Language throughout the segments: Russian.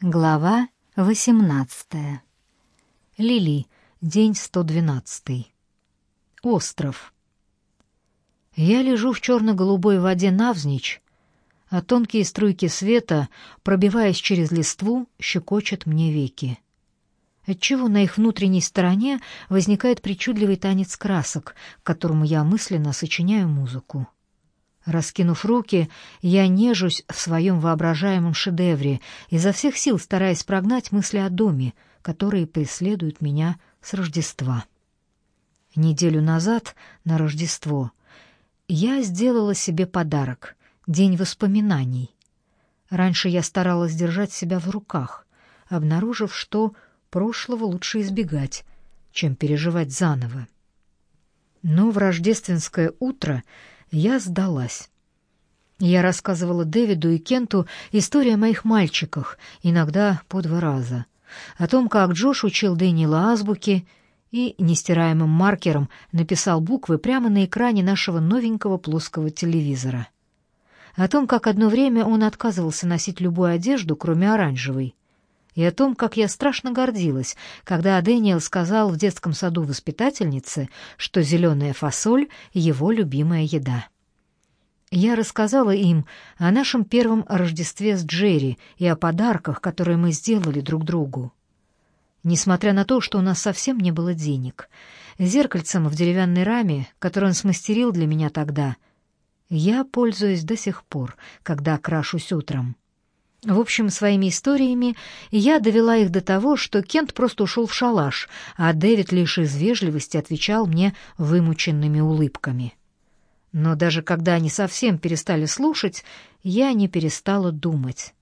Глава 18. Лили. День 112. Остров. Я лежу в черно-голубой воде навзничь, а тонкие струйки света, пробиваясь через листву, щекочут мне веки. Отчего на их внутренней стороне возникает причудливый танец красок, к которому я мысленно сочиняю музыку. Раскинув руки, я нежусь в своем воображаемом шедевре, изо всех сил стараясь прогнать мысли о доме, которые преследуют меня с Рождества. Неделю назад, на Рождество, я сделала себе подарок — день воспоминаний. Раньше я старалась держать себя в руках, обнаружив, что прошлого лучше избегать, чем переживать заново. Но в рождественское утро — я сдалась. Я рассказывала Дэвиду и Кенту истории о моих мальчиках, иногда по два раза. О том, как Джош учил Дэниела азбуке и нестираемым маркером написал буквы прямо на экране нашего новенького плоского телевизора. О том, как одно время он отказывался носить любую одежду, кроме оранжевой. И о том, как я страшно гордилась, когда Дэниел сказал в детском саду воспитательнице, что зеленая фасоль — его любимая еда. Я рассказала им о нашем первом Рождестве с Джерри и о подарках, которые мы сделали друг другу. Несмотря на то, что у нас совсем не было денег, зеркальцем в деревянной раме, которое он смастерил для меня тогда, я пользуюсь до сих пор, когда крашусь утром. В общем, своими историями я довела их до того, что Кент просто ушел в шалаш, а Дэвид лишь из вежливости отвечал мне вымученными улыбками. Но даже когда они совсем перестали слушать, я не перестала думать.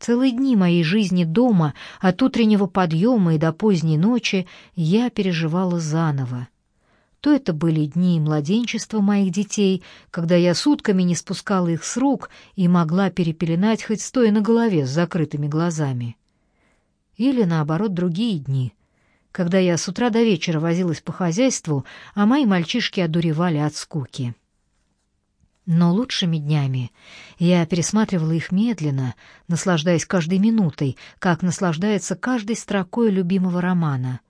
Целые дни моей жизни дома, от утреннего подъема и до поздней ночи, я переживала заново. То это были дни младенчества моих детей, когда я сутками не спускала их с рук и могла перепеленать хоть стоя на голове с закрытыми глазами. Или, наоборот, другие дни, когда я с утра до вечера возилась по хозяйству, а мои мальчишки одуревали от скуки. Но лучшими днями я пересматривала их медленно, наслаждаясь каждой минутой, как наслаждается каждой строкой любимого романа.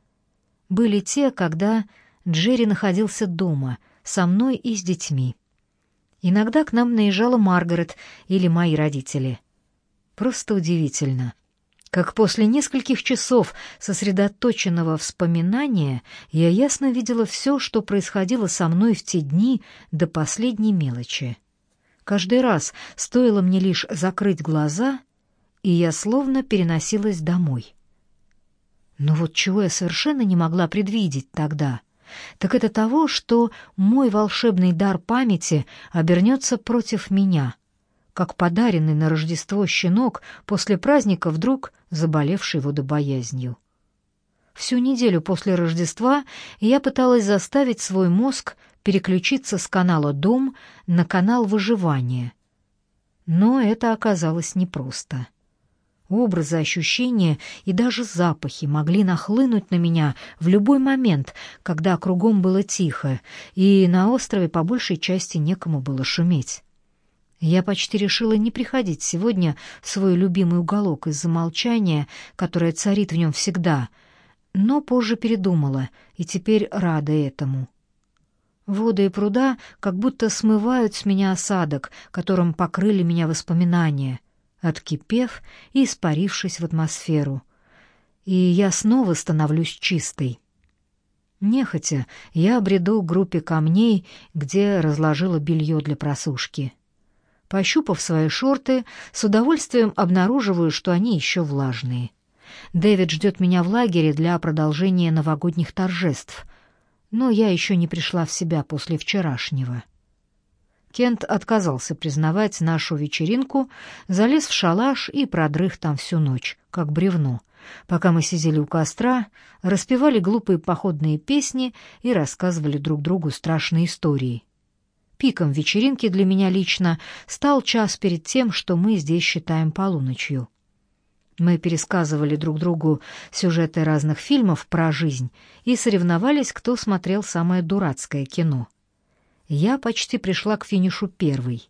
Были те, когда Джерри находился дома, со мной и с детьми. Иногда к нам наезжала Маргарет или мои родители. Просто удивительно как после нескольких часов сосредоточенного вспоминания я ясно видела все, что происходило со мной в те дни до последней мелочи. Каждый раз стоило мне лишь закрыть глаза, и я словно переносилась домой. Но вот чего я совершенно не могла предвидеть тогда, так это того, что мой волшебный дар памяти обернется против меня — как подаренный на Рождество щенок после праздника вдруг заболевший водобоязнью. Всю неделю после Рождества я пыталась заставить свой мозг переключиться с канала «Дом» на канал «Выживание». Но это оказалось непросто. Образы, ощущения и даже запахи могли нахлынуть на меня в любой момент, когда кругом было тихо, и на острове по большей части некому было шуметь. Я почти решила не приходить сегодня в свой любимый уголок из-за молчания, которое царит в нем всегда, но позже передумала и теперь рада этому. Воды и пруда как будто смывают с меня осадок, которым покрыли меня воспоминания, откипев и испарившись в атмосферу. И я снова становлюсь чистой. Нехотя я бреду к группе камней, где разложила белье для просушки. Пощупав свои шорты, с удовольствием обнаруживаю, что они еще влажные. Дэвид ждет меня в лагере для продолжения новогодних торжеств, но я еще не пришла в себя после вчерашнего. Кент отказался признавать нашу вечеринку, залез в шалаш и продрых там всю ночь, как бревно, пока мы сидели у костра, распевали глупые походные песни и рассказывали друг другу страшные истории. Пиком вечеринки для меня лично стал час перед тем, что мы здесь считаем полуночью. Мы пересказывали друг другу сюжеты разных фильмов про жизнь и соревновались, кто смотрел самое дурацкое кино. Я почти пришла к финишу первой.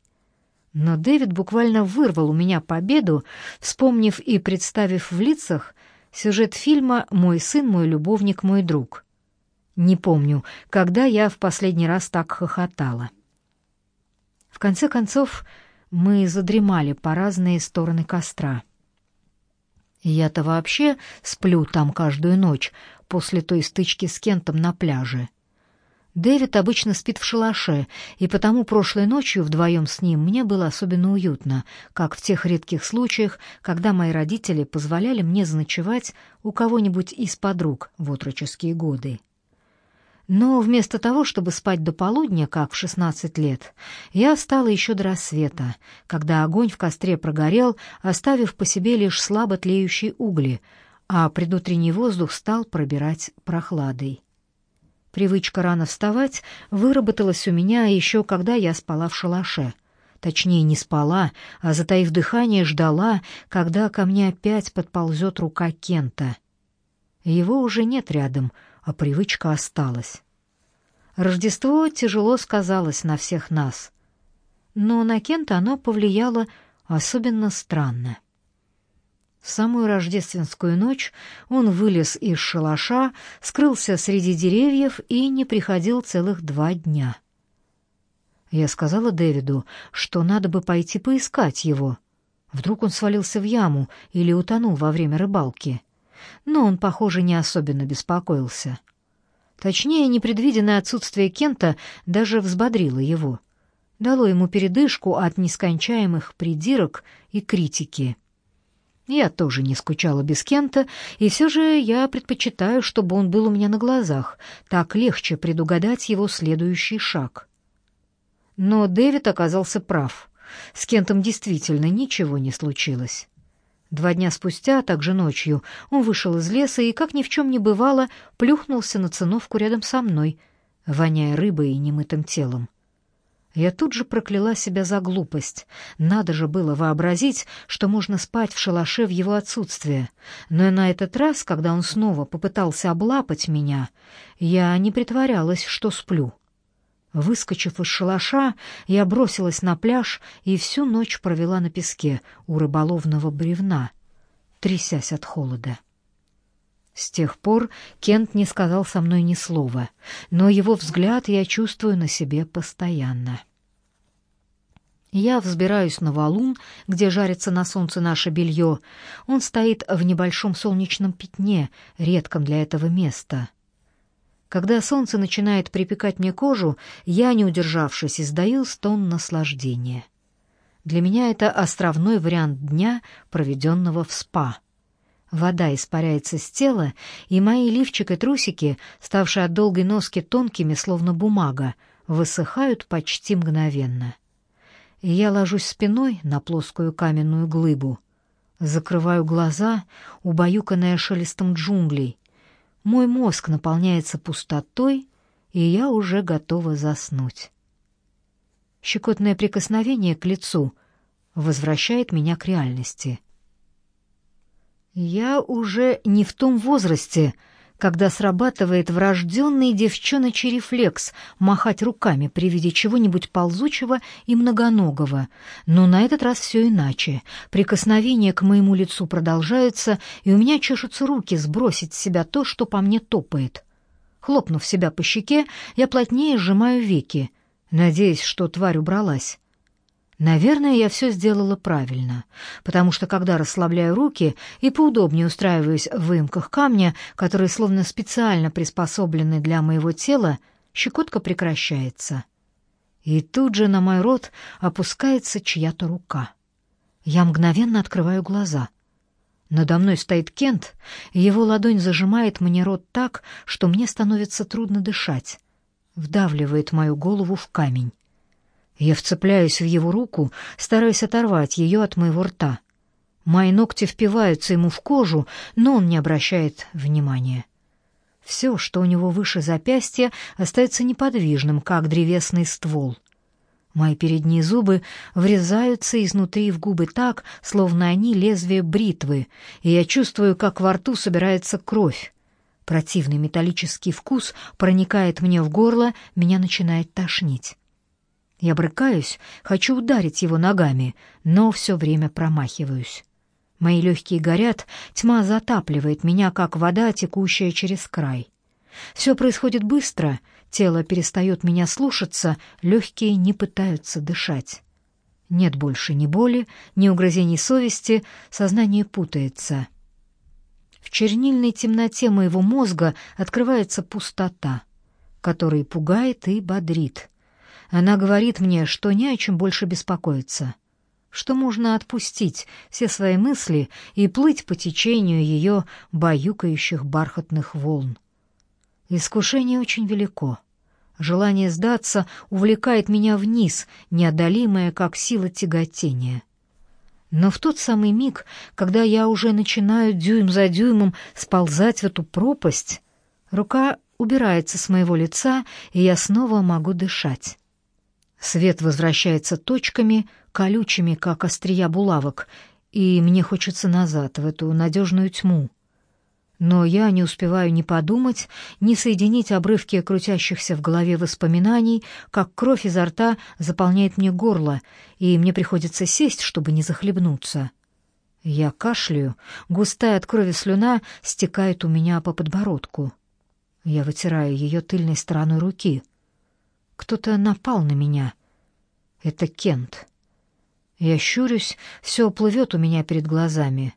Но Дэвид буквально вырвал у меня победу, вспомнив и представив в лицах сюжет фильма «Мой сын, мой любовник, мой друг». Не помню, когда я в последний раз так хохотала. В конце концов, мы задремали по разные стороны костра. Я-то вообще сплю там каждую ночь после той стычки с Кентом на пляже. Дэвид обычно спит в шалаше, и потому прошлой ночью вдвоем с ним мне было особенно уютно, как в тех редких случаях, когда мои родители позволяли мне заночевать у кого-нибудь из подруг в отроческие годы. Но вместо того, чтобы спать до полудня, как в 16 лет, я встала еще до рассвета, когда огонь в костре прогорел, оставив по себе лишь слабо тлеющие угли, а предутренний воздух стал пробирать прохладой. Привычка рано вставать выработалась у меня еще когда я спала в шалаше. Точнее, не спала, а, затаив дыхание, ждала, когда ко мне опять подползет рука Кента. Его уже нет рядом, а привычка осталась. Рождество тяжело сказалось на всех нас. Но на Кента оно повлияло особенно странно. В самую рождественскую ночь он вылез из шалаша, скрылся среди деревьев и не приходил целых два дня. Я сказала Дэвиду, что надо бы пойти поискать его. Вдруг он свалился в яму или утонул во время рыбалки. Но он, похоже, не особенно беспокоился. Точнее, непредвиденное отсутствие Кента даже взбодрило его. Дало ему передышку от нескончаемых придирок и критики. Я тоже не скучала без Кента, и все же я предпочитаю, чтобы он был у меня на глазах, так легче предугадать его следующий шаг. Но Дэвид оказался прав. С Кентом действительно ничего не случилось. Два дня спустя, также ночью, он вышел из леса и, как ни в чем не бывало, плюхнулся на циновку рядом со мной, воняя рыбой и немытым телом. Я тут же прокляла себя за глупость. Надо же было вообразить, что можно спать в шалаше в его отсутствие. Но на этот раз, когда он снова попытался облапать меня, я не притворялась, что сплю. Выскочив из шалаша, я бросилась на пляж и всю ночь провела на песке у рыболовного бревна, трясясь от холода. С тех пор Кент не сказал со мной ни слова, но его взгляд я чувствую на себе постоянно. Я взбираюсь на валун, где жарится на солнце наше белье. Он стоит в небольшом солнечном пятне, редком для этого места. Когда солнце начинает припекать мне кожу, я, не удержавшись, издаю стон наслаждения. Для меня это островной вариант дня, проведенного в спа. Вода испаряется с тела, и мои лифчик и трусики, ставшие от долгой носки тонкими, словно бумага, высыхают почти мгновенно. Я ложусь спиной на плоскую каменную глыбу, закрываю глаза, убаюканная шелестом джунглей. Мой мозг наполняется пустотой, и я уже готова заснуть. Щекотное прикосновение к лицу возвращает меня к реальности — я уже не в том возрасте, когда срабатывает врожденный девчоночий рефлекс махать руками при виде чего-нибудь ползучего и многоногого. Но на этот раз все иначе. Прикосновения к моему лицу продолжаются, и у меня чешутся руки сбросить с себя то, что по мне топает. Хлопнув себя по щеке, я плотнее сжимаю веки, надеясь, что тварь убралась. Наверное, я все сделала правильно, потому что когда расслабляю руки и поудобнее устраиваюсь в выемках камня, которые словно специально приспособлены для моего тела, щекотка прекращается. И тут же на мой рот опускается чья-то рука. Я мгновенно открываю глаза. Надо мной стоит Кент, и его ладонь зажимает мне рот так, что мне становится трудно дышать, вдавливает мою голову в камень. Я вцепляюсь в его руку, стараясь оторвать ее от моего рта. Мои ногти впиваются ему в кожу, но он не обращает внимания. Все, что у него выше запястья, остается неподвижным, как древесный ствол. Мои передние зубы врезаются изнутри в губы так, словно они лезвие бритвы, и я чувствую, как во рту собирается кровь. Противный металлический вкус проникает мне в горло, меня начинает тошнить. Я брыкаюсь, хочу ударить его ногами, но все время промахиваюсь. Мои легкие горят, тьма затапливает меня, как вода, текущая через край. Все происходит быстро, тело перестает меня слушаться, легкие не пытаются дышать. Нет больше ни боли, ни угрызений совести, сознание путается. В чернильной темноте моего мозга открывается пустота, которая пугает и бодрит. Она говорит мне, что не о чем больше беспокоиться, что можно отпустить все свои мысли и плыть по течению ее баюкающих бархатных волн. Искушение очень велико. Желание сдаться увлекает меня вниз, неодолимое, как сила тяготения. Но в тот самый миг, когда я уже начинаю дюйм за дюймом сползать в эту пропасть, рука убирается с моего лица, и я снова могу дышать. Свет возвращается точками, колючими, как острия булавок, и мне хочется назад, в эту надежную тьму. Но я не успеваю ни подумать, ни соединить обрывки крутящихся в голове воспоминаний, как кровь изо рта заполняет мне горло, и мне приходится сесть, чтобы не захлебнуться. Я кашляю, густая от крови слюна стекает у меня по подбородку. Я вытираю ее тыльной стороной руки. Кто-то напал на меня. Это Кент. Я щурюсь, все плывет у меня перед глазами.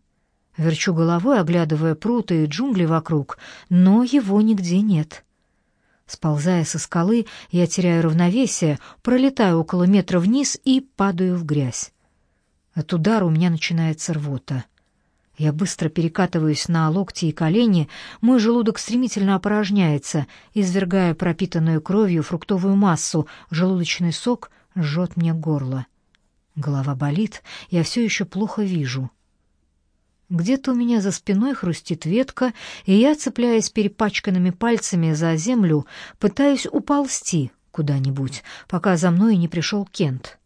Верчу головой, оглядывая пруты и джунгли вокруг, но его нигде нет. Сползая со скалы, я теряю равновесие, пролетаю около метра вниз и падаю в грязь. От удара у меня начинается рвота. Я быстро перекатываюсь на локти и колени, мой желудок стремительно опорожняется, извергая пропитанную кровью фруктовую массу, желудочный сок жжет мне горло. Голова болит, я все еще плохо вижу. Где-то у меня за спиной хрустит ветка, и я, цепляясь перепачканными пальцами за землю, пытаюсь уползти куда-нибудь, пока за мной не пришел Кент.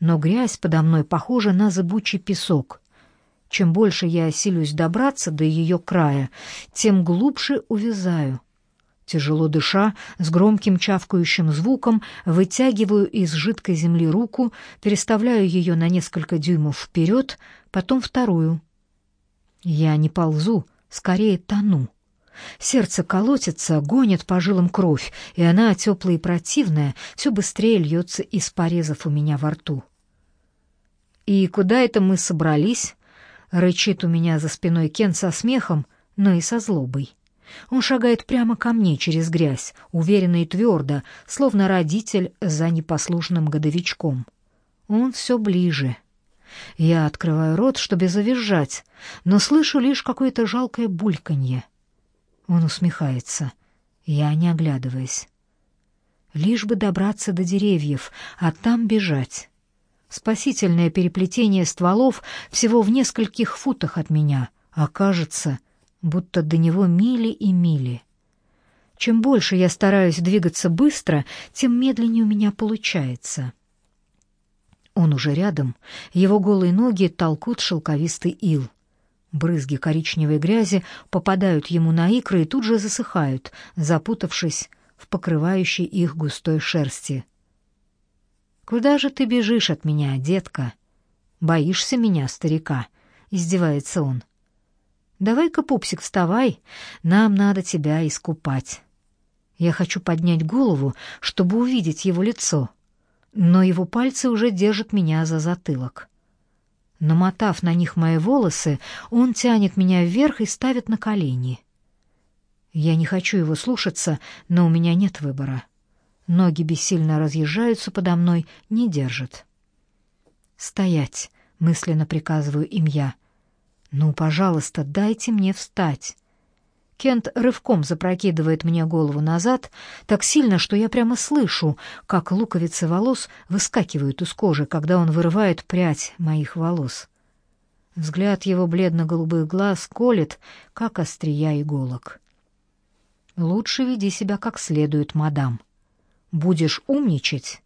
Но грязь подо мной похожа на зыбучий песок. Чем больше я силюсь добраться до ее края, тем глубже увязаю. Тяжело дыша, с громким чавкающим звуком, вытягиваю из жидкой земли руку, переставляю ее на несколько дюймов вперед, потом вторую — я не ползу, скорее тону. Сердце колотится, гонит по жилам кровь, и она, теплая и противная, все быстрее льется из порезов у меня во рту. «И куда это мы собрались?» — рычит у меня за спиной Кен со смехом, но и со злобой. Он шагает прямо ко мне через грязь, уверенно и твердо, словно родитель за непослушным годовичком. Он все ближе — я открываю рот, чтобы завизжать, но слышу лишь какое-то жалкое бульканье. Он усмехается, я не оглядываясь. Лишь бы добраться до деревьев, а там бежать. Спасительное переплетение стволов всего в нескольких футах от меня, а кажется, будто до него мили и мили. Чем больше я стараюсь двигаться быстро, тем медленнее у меня получается. Он уже рядом, его голые ноги толкут шелковистый ил. Брызги коричневой грязи попадают ему на икры и тут же засыхают, запутавшись в покрывающей их густой шерсти. «Куда же ты бежишь от меня, детка? Боишься меня, старика?» — издевается он. «Давай-ка, пупсик, вставай, нам надо тебя искупать». Я хочу поднять голову, чтобы увидеть его лицо — но его пальцы уже держат меня за затылок. Намотав на них мои волосы, он тянет меня вверх и ставит на колени. Я не хочу его слушаться, но у меня нет выбора. Ноги бессильно разъезжаются подо мной, не держат. «Стоять!» — мысленно приказываю им я. «Ну, пожалуйста, дайте мне встать!» Кент рывком запрокидывает мне голову назад, так сильно, что я прямо слышу, как луковицы волос выскакивают из кожи, когда он вырывает прядь моих волос. Взгляд его бледно-голубых глаз колет, как острия иголок. «Лучше веди себя как следует, мадам. Будешь умничать,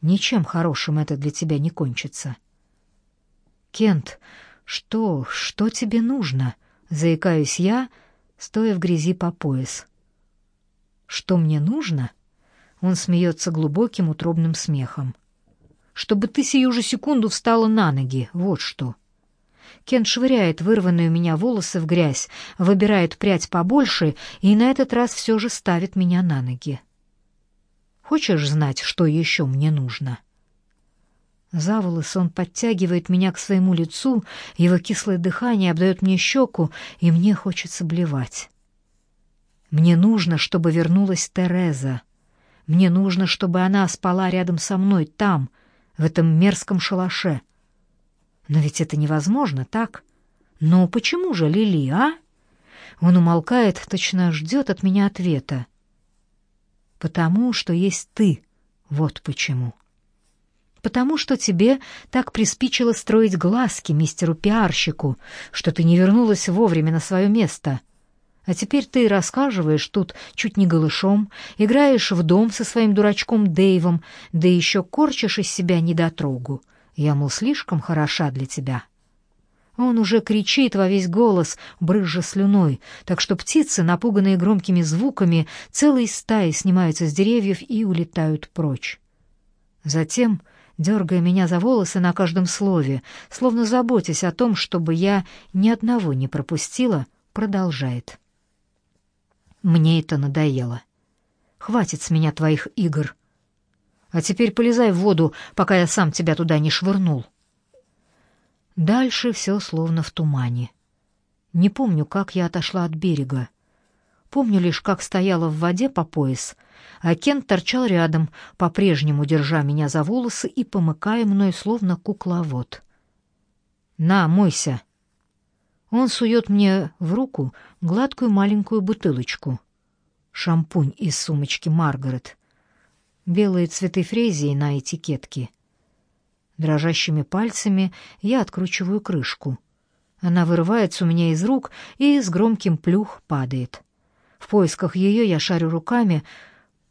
ничем хорошим это для тебя не кончится». «Кент, что, что тебе нужно?» — заикаюсь я — стоя в грязи по пояс. Что мне нужно? Он смеется глубоким утробным смехом. «Чтобы ты сию же секунду встала на ноги, вот что». Кен швыряет вырванные у меня волосы в грязь, выбирает прядь побольше и на этот раз все же ставит меня на ноги. «Хочешь знать, что еще мне нужно?» За волосы он подтягивает меня к своему лицу, его кислое дыхание обдает мне щеку, и мне хочется блевать. Мне нужно, чтобы вернулась Тереза. Мне нужно, чтобы она спала рядом со мной там, в этом мерзком шалаше. Но ведь это невозможно, так? Но почему же Лили, а? Он умолкает, точно ждет от меня ответа. Потому что есть ты. Вот почему. Потому что тебе так приспичило строить глазки мистеру пиарщику, что ты не вернулась вовремя на свое место — а теперь ты рассказываешь тут чуть не голышом, играешь в дом со своим дурачком Дэйвом, да еще корчишь из себя недотрогу. Я, мол, слишком хороша для тебя. Он уже кричит во весь голос, брызжа слюной, так что птицы, напуганные громкими звуками, целые стаи снимаются с деревьев и улетают прочь. Затем, дергая меня за волосы на каждом слове, словно заботясь о том, чтобы я ни одного не пропустила, продолжает. Мне это надоело. Хватит с меня твоих игр. А теперь полезай в воду, пока я сам тебя туда не швырнул. Дальше все словно в тумане. Не помню, как я отошла от берега. Помню лишь, как стояла в воде по пояс, а Кент торчал рядом, по-прежнему держа меня за волосы и помыкая мной, словно кукловод. «На, мойся!» Он сует мне в руку гладкую маленькую бутылочку. Шампунь из сумочки Маргарет. Белые цветы фрезии на этикетке. Дрожащими пальцами я откручиваю крышку. Она вырывается у меня из рук и с громким плюх падает. В поисках ее я шарю руками.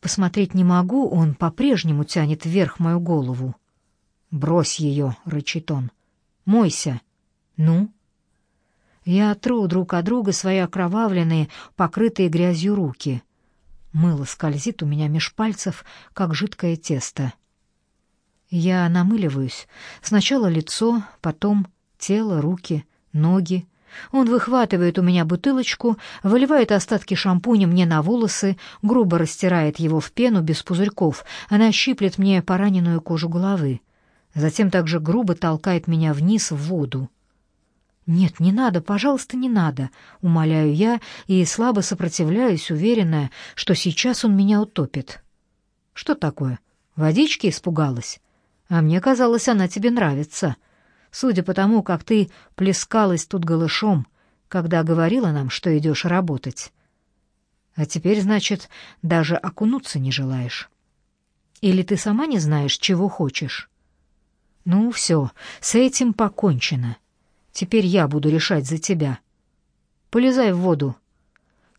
Посмотреть не могу, он по-прежнему тянет вверх мою голову. «Брось ее!» — рычит он. «Мойся!» «Ну?» Я тру друг от друга свои окровавленные, покрытые грязью руки. Мыло скользит у меня меж пальцев, как жидкое тесто. Я намыливаюсь. Сначала лицо, потом тело, руки, ноги. Он выхватывает у меня бутылочку, выливает остатки шампуня мне на волосы, грубо растирает его в пену без пузырьков. Она щиплет мне пораненную кожу головы. Затем также грубо толкает меня вниз в воду. «Нет, не надо, пожалуйста, не надо», — умоляю я и слабо сопротивляюсь, уверенная, что сейчас он меня утопит. «Что такое? Водички испугалась? А мне казалось, она тебе нравится. Судя по тому, как ты плескалась тут голышом, когда говорила нам, что идешь работать. А теперь, значит, даже окунуться не желаешь. Или ты сама не знаешь, чего хочешь? Ну, все, с этим покончено». Теперь я буду решать за тебя. Полезай в воду.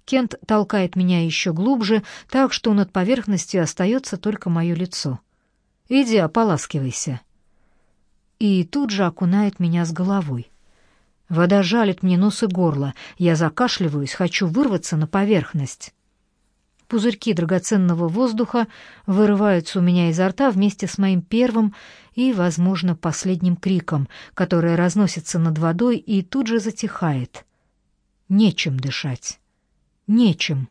Кент толкает меня еще глубже, так что над поверхностью остается только мое лицо. Иди, ополаскивайся. И тут же окунает меня с головой. Вода жалит мне нос и горло. Я закашливаюсь, хочу вырваться на поверхность. Пузырьки драгоценного воздуха вырываются у меня изо рта вместе с моим первым и, возможно, последним криком, который разносится над водой и тут же затихает. Нечем дышать. Нечем.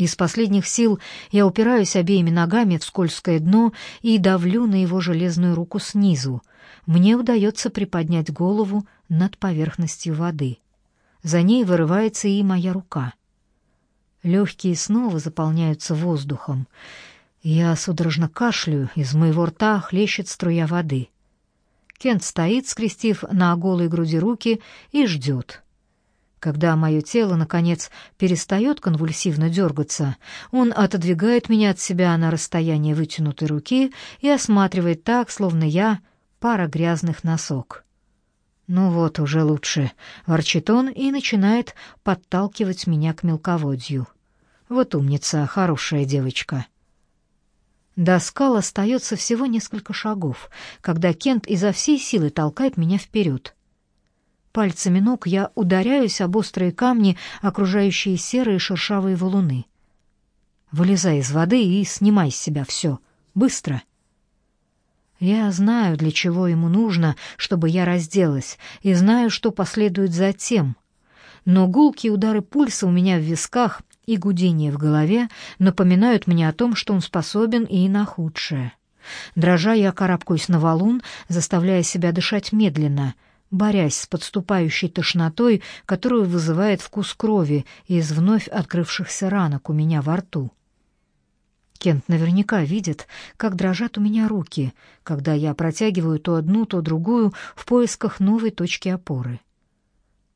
Из последних сил я упираюсь обеими ногами в скользкое дно и давлю на его железную руку снизу. Мне удается приподнять голову над поверхностью воды. За ней вырывается и моя рука — Легкие снова заполняются воздухом. Я судорожно кашляю, из моего рта хлещет струя воды. Кент стоит, скрестив на голой груди руки, и ждет. Когда мое тело, наконец, перестает конвульсивно дергаться, он отодвигает меня от себя на расстояние вытянутой руки и осматривает так, словно я пара грязных носок. «Ну вот, уже лучше», — ворчит он и начинает подталкивать меня к мелководью. «Вот умница, хорошая девочка». До скал остается всего несколько шагов, когда Кент изо всей силы толкает меня вперед. Пальцами ног я ударяюсь об острые камни, окружающие серые шершавые валуны. Вылезай из воды и снимай с себя все. Быстро!» Я знаю, для чего ему нужно, чтобы я разделась, и знаю, что последует затем. Но гулкие удары пульса у меня в висках и гудение в голове напоминают мне о том, что он способен и на худшее. Дрожа, я карабкаюсь на валун, заставляя себя дышать медленно, борясь с подступающей тошнотой, которую вызывает вкус крови из вновь открывшихся ранок у меня во рту. Кент наверняка видит, как дрожат у меня руки, когда я протягиваю то одну, то другую в поисках новой точки опоры.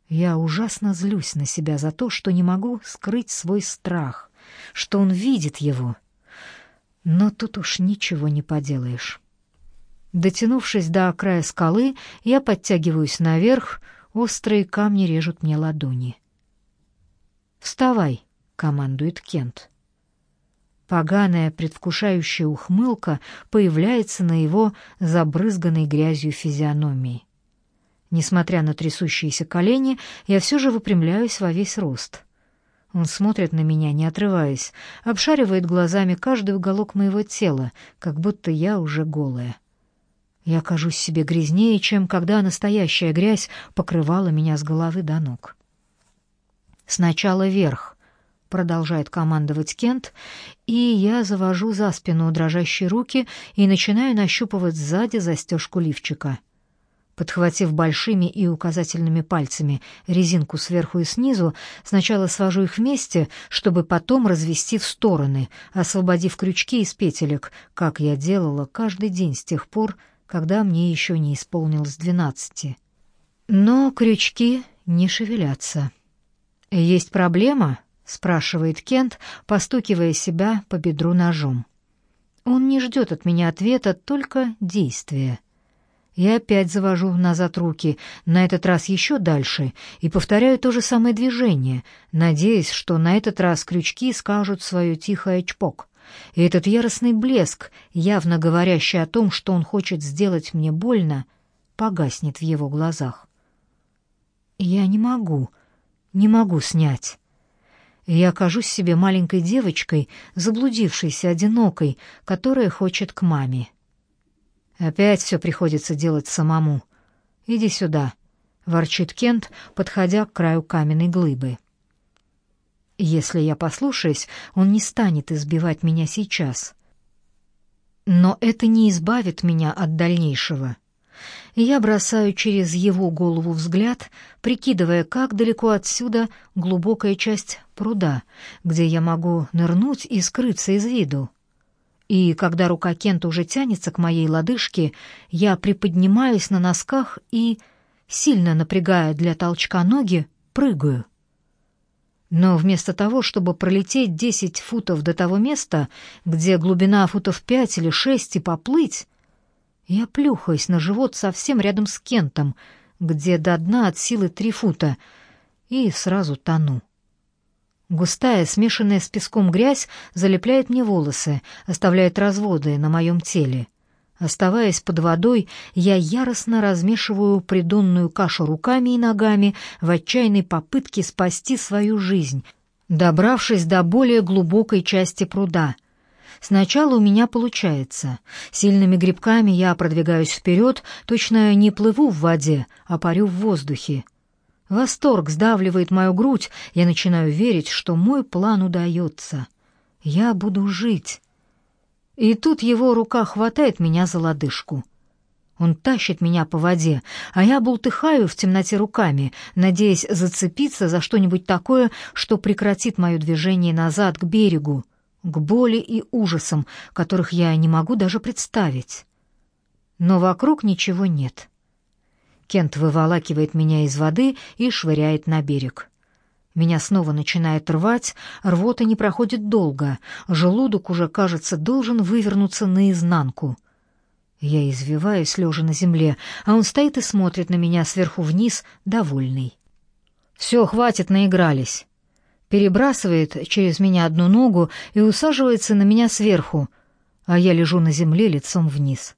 Я ужасно злюсь на себя за то, что не могу скрыть свой страх, что он видит его. Но тут уж ничего не поделаешь. Дотянувшись до края скалы, я подтягиваюсь наверх, острые камни режут мне ладони. «Вставай!» — командует Кент. Поганая предвкушающая ухмылка появляется на его забрызганной грязью физиономии. Несмотря на трясущиеся колени, я все же выпрямляюсь во весь рост. Он смотрит на меня, не отрываясь, обшаривает глазами каждый уголок моего тела, как будто я уже голая. Я кажусь себе грязнее, чем когда настоящая грязь покрывала меня с головы до ног. Сначала вверх, продолжает командовать Кент, и я завожу за спину дрожащие руки и начинаю нащупывать сзади застежку лифчика. Подхватив большими и указательными пальцами резинку сверху и снизу, сначала свожу их вместе, чтобы потом развести в стороны, освободив крючки из петелек, как я делала каждый день с тех пор, когда мне еще не исполнилось двенадцати. Но крючки не шевелятся. «Есть проблема?» — спрашивает Кент, постукивая себя по бедру ножом. Он не ждет от меня ответа, только действия. Я опять завожу назад руки, на этот раз еще дальше, и повторяю то же самое движение, надеясь, что на этот раз крючки скажут свое тихое чпок. И этот яростный блеск, явно говорящий о том, что он хочет сделать мне больно, погаснет в его глазах. Я не могу, не могу снять я окажусь себе маленькой девочкой, заблудившейся, одинокой, которая хочет к маме. Опять все приходится делать самому. Иди сюда, ворчит Кент, подходя к краю каменной глыбы. Если я послушаюсь, он не станет избивать меня сейчас. Но это не избавит меня от дальнейшего я бросаю через его голову взгляд, прикидывая, как далеко отсюда глубокая часть пруда, где я могу нырнуть и скрыться из виду. И когда рука Кента уже тянется к моей лодыжке, я приподнимаюсь на носках и, сильно напрягая для толчка ноги, прыгаю. Но вместо того, чтобы пролететь десять футов до того места, где глубина футов пять или шесть, и поплыть, я плюхаюсь на живот совсем рядом с Кентом, где до дна от силы три фута, и сразу тону. Густая, смешанная с песком грязь залепляет мне волосы, оставляет разводы на моем теле. Оставаясь под водой, я яростно размешиваю придонную кашу руками и ногами в отчаянной попытке спасти свою жизнь, добравшись до более глубокой части пруда — Сначала у меня получается. Сильными грибками я продвигаюсь вперед, точно не плыву в воде, а парю в воздухе. Восторг сдавливает мою грудь, я начинаю верить, что мой план удается. Я буду жить. И тут его рука хватает меня за лодыжку. Он тащит меня по воде, а я бултыхаю в темноте руками, надеясь зацепиться за что-нибудь такое, что прекратит мое движение назад к берегу к боли и ужасам, которых я не могу даже представить. Но вокруг ничего нет. Кент выволакивает меня из воды и швыряет на берег. Меня снова начинает рвать, рвота не проходит долго, желудок уже, кажется, должен вывернуться наизнанку. Я извиваюсь, лежа на земле, а он стоит и смотрит на меня сверху вниз, довольный. «Все, хватит, наигрались перебрасывает через меня одну ногу и усаживается на меня сверху, а я лежу на земле лицом вниз.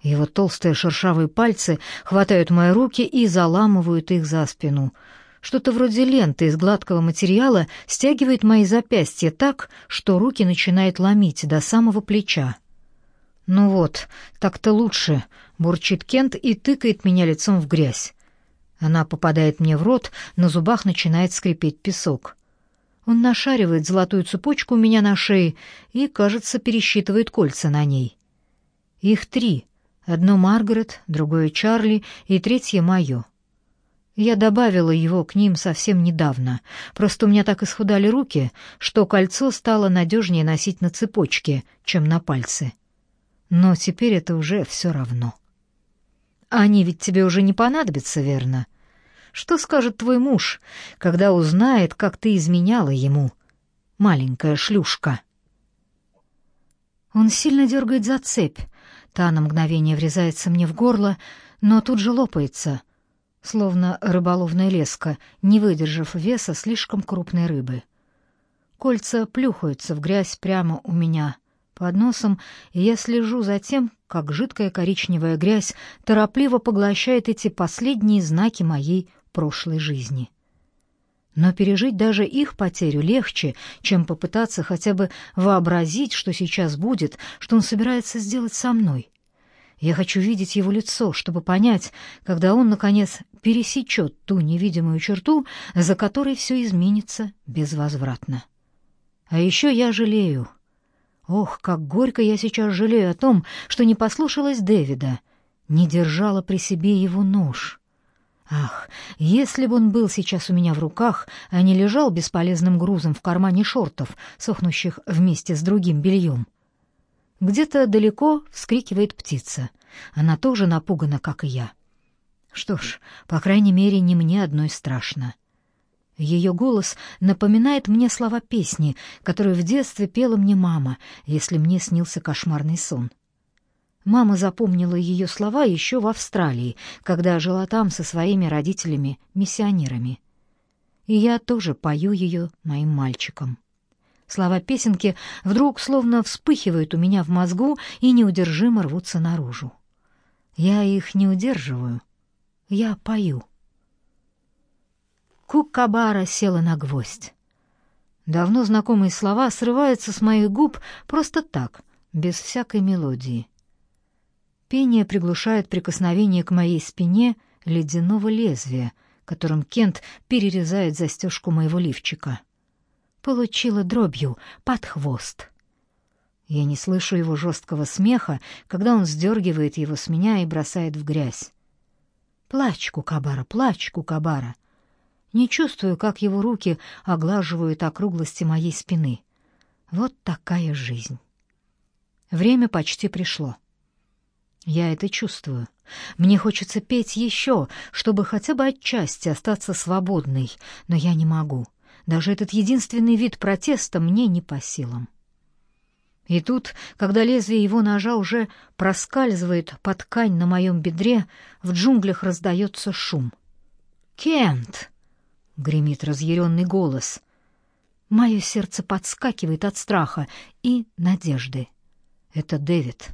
Его толстые шершавые пальцы хватают мои руки и заламывают их за спину. Что-то вроде ленты из гладкого материала стягивает мои запястья так, что руки начинает ломить до самого плеча. «Ну вот, так-то лучше», — бурчит Кент и тыкает меня лицом в грязь. Она попадает мне в рот, на зубах начинает скрипеть песок. Он нашаривает золотую цепочку у меня на шее и, кажется, пересчитывает кольца на ней. Их три. Одно Маргарет, другое Чарли и третье мое. Я добавила его к ним совсем недавно. Просто у меня так исхудали руки, что кольцо стало надежнее носить на цепочке, чем на пальце. Но теперь это уже все равно. Они ведь тебе уже не понадобятся, верно? Что скажет твой муж, когда узнает, как ты изменяла ему, маленькая шлюшка? Он сильно дергает за цепь. Та на мгновение врезается мне в горло, но тут же лопается, словно рыболовная леска, не выдержав веса слишком крупной рыбы. Кольца плюхаются в грязь прямо у меня под носом, и я слежу за тем, как жидкая коричневая грязь торопливо поглощает эти последние знаки моей прошлой жизни. Но пережить даже их потерю легче, чем попытаться хотя бы вообразить, что сейчас будет, что он собирается сделать со мной. Я хочу видеть его лицо, чтобы понять, когда он, наконец, пересечет ту невидимую черту, за которой все изменится безвозвратно. А еще я жалею. Ох, как горько я сейчас жалею о том, что не послушалась Дэвида, не держала при себе его нож. Ах, если бы он был сейчас у меня в руках, а не лежал бесполезным грузом в кармане шортов, сохнущих вместе с другим бельем. Где-то далеко вскрикивает птица. Она тоже напугана, как и я. Что ж, по крайней мере, не мне одной страшно. Ее голос напоминает мне слова песни, которую в детстве пела мне мама, если мне снился кошмарный сон. Мама запомнила ее слова еще в Австралии, когда жила там со своими родителями-миссионерами. И я тоже пою ее моим мальчикам. Слова песенки вдруг словно вспыхивают у меня в мозгу и неудержимо рвутся наружу. Я их не удерживаю, я пою. Кукабара села на гвоздь. Давно знакомые слова срываются с моих губ просто так, без всякой мелодии. Пение приглушает прикосновение к моей спине ледяного лезвия, которым Кент перерезает застежку моего лифчика. Получила дробью под хвост. Я не слышу его жесткого смеха, когда он сдергивает его с меня и бросает в грязь. Плачь, Кукабара, плачь, Кукабара. Не чувствую, как его руки оглаживают округлости моей спины. Вот такая жизнь. Время почти пришло. Я это чувствую. Мне хочется петь еще, чтобы хотя бы отчасти остаться свободной, но я не могу. Даже этот единственный вид протеста мне не по силам. И тут, когда лезвие его ножа уже проскальзывает под ткань на моем бедре, в джунглях раздается шум. «Кент!» — гремит разъяренный голос. Мое сердце подскакивает от страха и надежды. Это Дэвид.